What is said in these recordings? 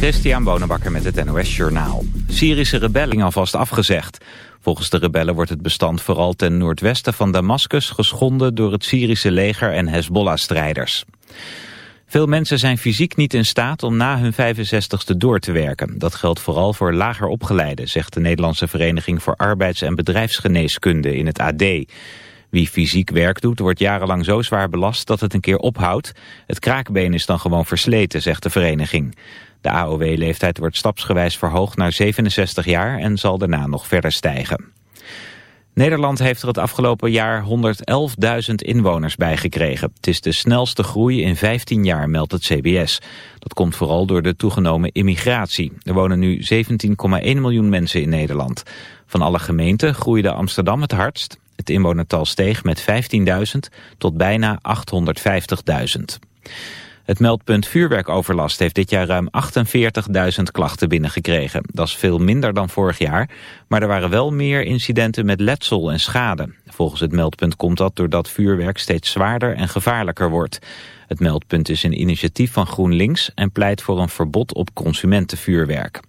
Christian Bonenbakker met het NOS Journaal. Syrische rebellen alvast afgezegd. Volgens de rebellen wordt het bestand vooral ten noordwesten van Damascus geschonden door het Syrische leger en Hezbollah-strijders. Veel mensen zijn fysiek niet in staat om na hun 65ste door te werken. Dat geldt vooral voor lager opgeleiden, zegt de Nederlandse Vereniging voor Arbeids- en Bedrijfsgeneeskunde in het AD. Wie fysiek werk doet, wordt jarenlang zo zwaar belast dat het een keer ophoudt. Het kraakbeen is dan gewoon versleten, zegt de vereniging. De AOW-leeftijd wordt stapsgewijs verhoogd naar 67 jaar en zal daarna nog verder stijgen. Nederland heeft er het afgelopen jaar 111.000 inwoners bijgekregen. Het is de snelste groei in 15 jaar, meldt het CBS. Dat komt vooral door de toegenomen immigratie. Er wonen nu 17,1 miljoen mensen in Nederland. Van alle gemeenten groeide Amsterdam het hardst. Het inwonertal steeg met 15.000 tot bijna 850.000. Het meldpunt vuurwerkoverlast heeft dit jaar ruim 48.000 klachten binnengekregen. Dat is veel minder dan vorig jaar, maar er waren wel meer incidenten met letsel en schade. Volgens het meldpunt komt dat doordat vuurwerk steeds zwaarder en gevaarlijker wordt. Het meldpunt is een initiatief van GroenLinks en pleit voor een verbod op consumentenvuurwerk.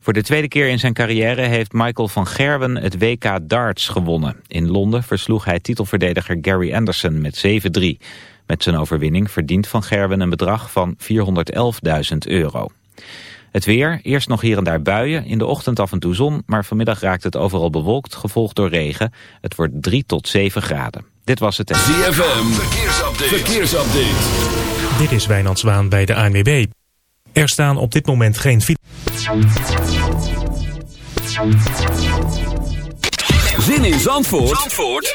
Voor de tweede keer in zijn carrière heeft Michael van Gerwen het WK darts gewonnen. In Londen versloeg hij titelverdediger Gary Anderson met 7-3. Met zijn overwinning verdient Van Gerwen een bedrag van 411.000 euro. Het weer, eerst nog hier en daar buien, in de ochtend af en toe zon... maar vanmiddag raakt het overal bewolkt, gevolgd door regen. Het wordt 3 tot 7 graden. Dit was het... ZFM, verkeersupdate. verkeersupdate. Dit is Wijnandswaan bij de ANWB. Er staan op dit moment geen Zin in Zandvoort? Zandvoort?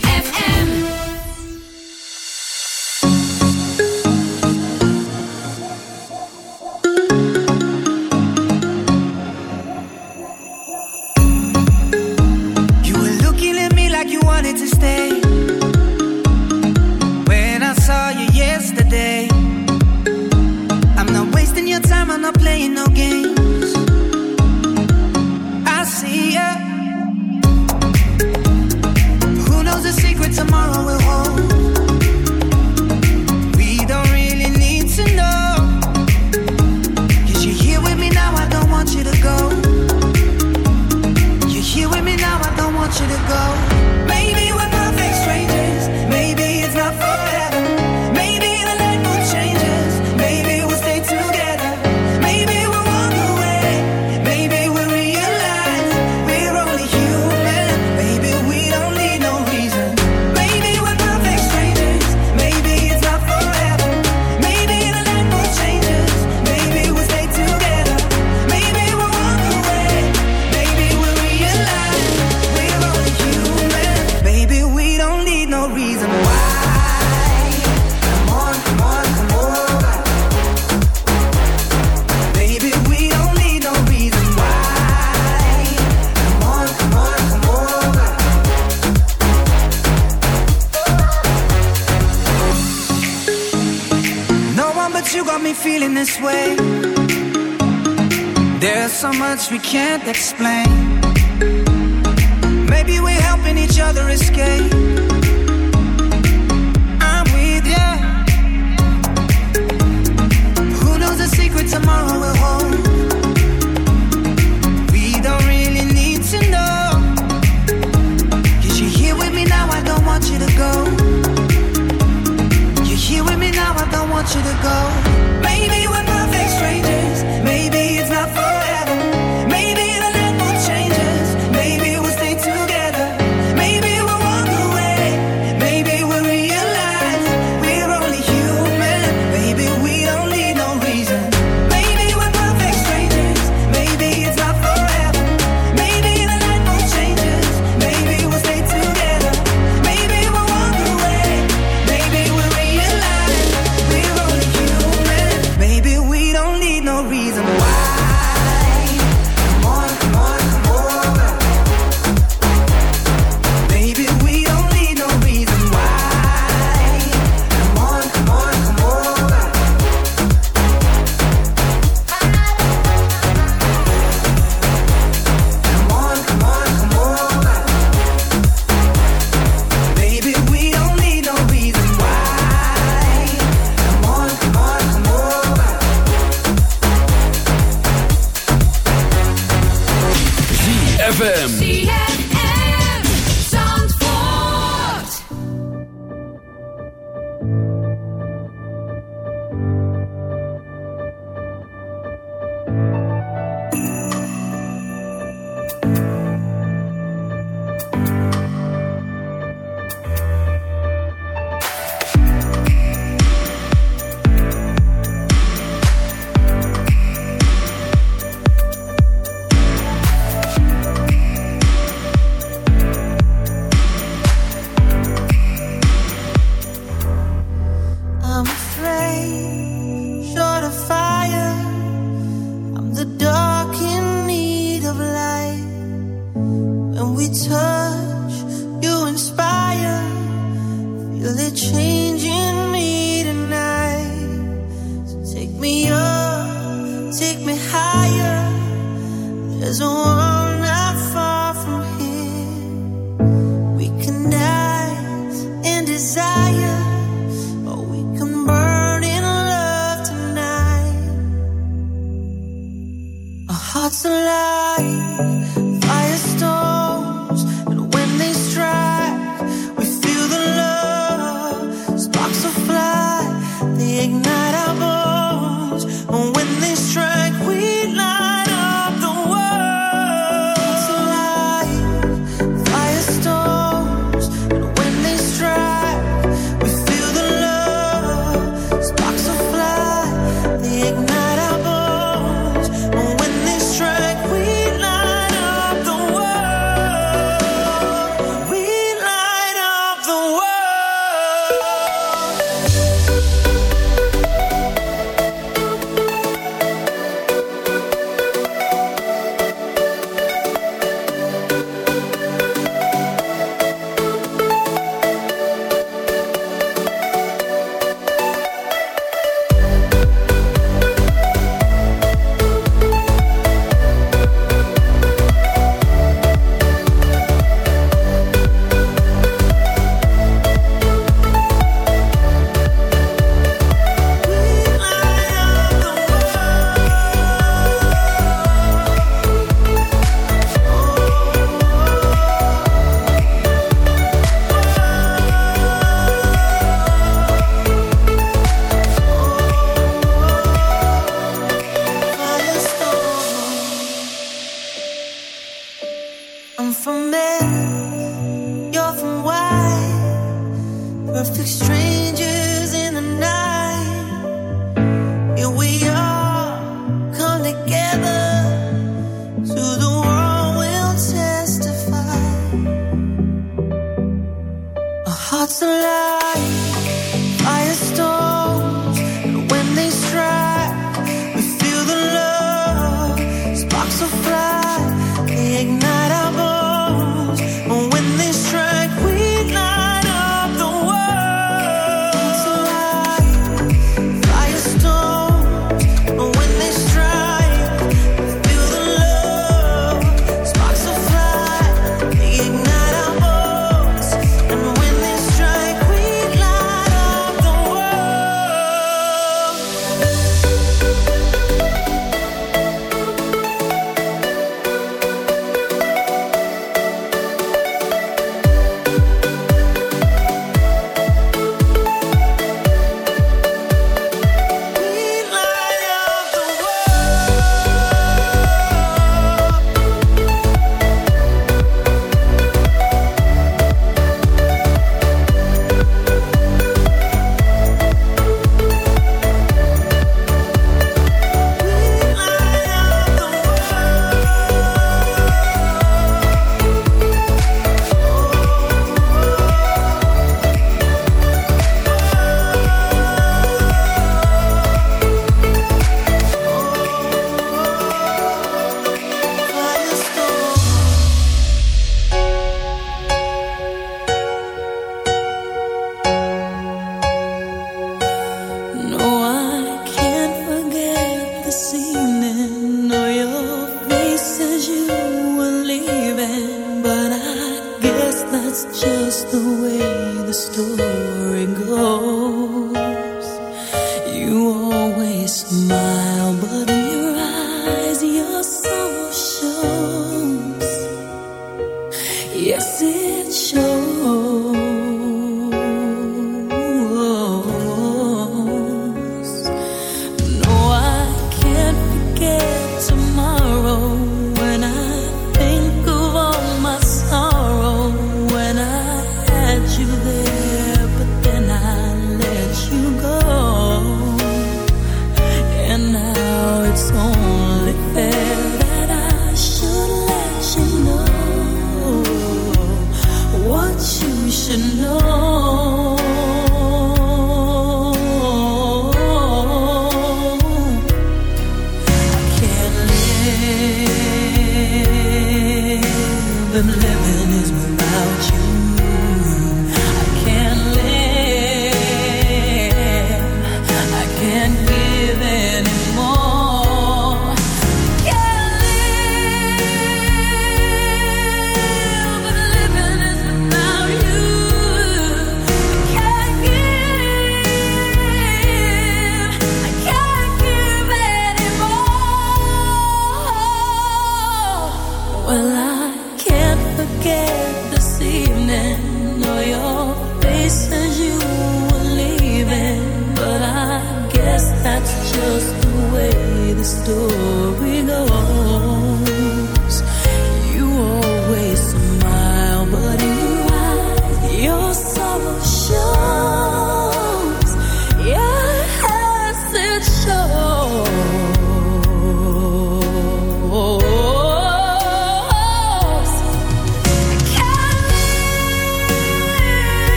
escape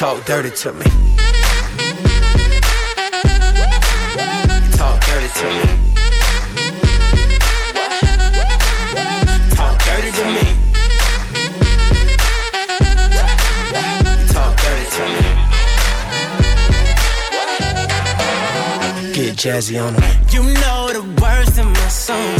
Talk dirty to me. Talk dirty to me. Talk dirty to me. Talk dirty to me. Get jazzy on them. You know the words in my song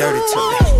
dirty to me.